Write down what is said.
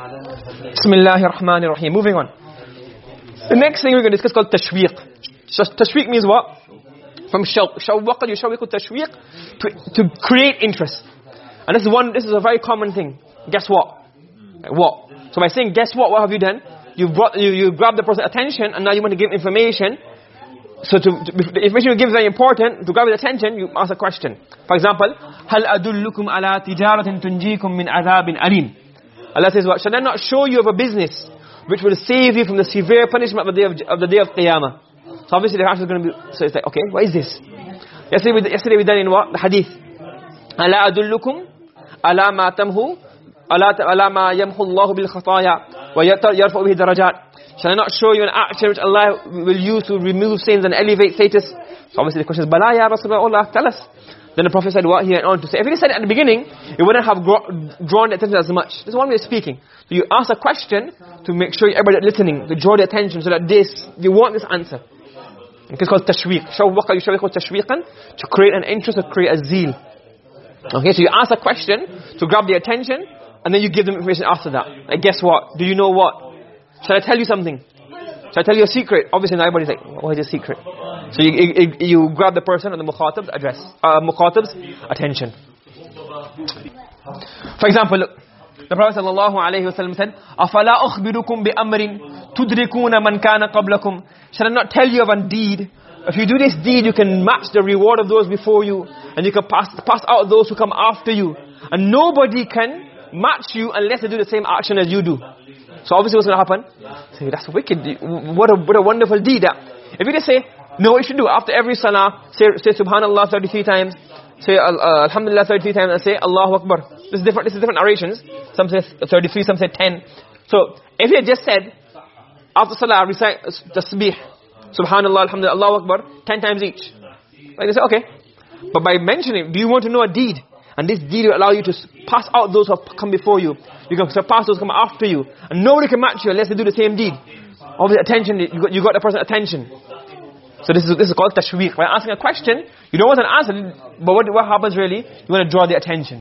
Bismillahir Rahmanir Rahim. Moving on. The next thing we're going to discuss called tashwiq. Tashwiq means what? From shawq. Shawwaqa yushawwiqu tashwiq to to create interest. And this is one this is a very common thing. Guess what? What? So by saying guess what, what have you done? You brought you you grabbed the person's attention and now you want to give information. So to, to the information you give is very important. To grab his attention, you ask a question. For example, هل أدلكم على تجارة تنجيكم من عذاب أليم Allah says what? Shall I not show you of a business which will save you from the severe punishment of the day of, of, the day of Qiyamah? So obviously the answer is going to be, so it's like, okay, what is this? Yesterday we, yesterday we done in what? The hadith. ألا أدلكم على ما تمهو على ما يمحو الله بالخطايا ويرفع به درجات Shall I not show you an action which Allah will use to remove sins and elevate status? So obviously the question is, Bala ya Rasulullah, tell us. Then the Prophet said what he went on to say. If he said it at the beginning, it wouldn't have drawn attention as much. This is one way of speaking. So you ask a question to make sure everybody is listening, to draw the attention so that this, you want this answer. It's called tashwiq. Shawwaqa yushawwiqu tashwiqan, to create an interest, to create a zeal. Okay, so you ask a question to grab the attention, and then you give them information after that. Like, guess what? Do you know what? Shall I tell you something? Shall I tell you a secret? Obviously, now everybody's like, what is a secret? So you, you, you grab the person and the mukhatab's address, uh, mukhatab's attention. For example, look, the Prophet sallallahu alaihi wasallam said, "Afala ukhbirukum bi amrin tudrikuna man kana qablakum." Shall I not tell you of a deed? If you do this deed, you can match the reward of those before you, and you can pass pass out those who come after you, and nobody can match you unless they do the same action as you do. So obviously what's going to happen? Say, that's wicked. What a, what a wonderful deed. If you just say, no, you should do, after every salah, say, say subhanallah 33 times, say uh, alhamdulillah 33 times, and say Allahu Akbar. This is different, this is different narrations. Some say 33, some say 10. So, if you just said, after salah, recite tasbih, subhanallah, alhamdulillah, Allahu Akbar, 10 times each. Like they say, okay. But by mentioning, do you want to know a deed? And this deed will allow you to pass out those who have come before you. You can surpass those who come after you. And nobody can match you unless they do the same deed. Obviously, attention, you got, you got the person's attention. So this is this is called tashwiq. By asking a question, you don't want an answer, but what, what happens really? You want to draw the attention.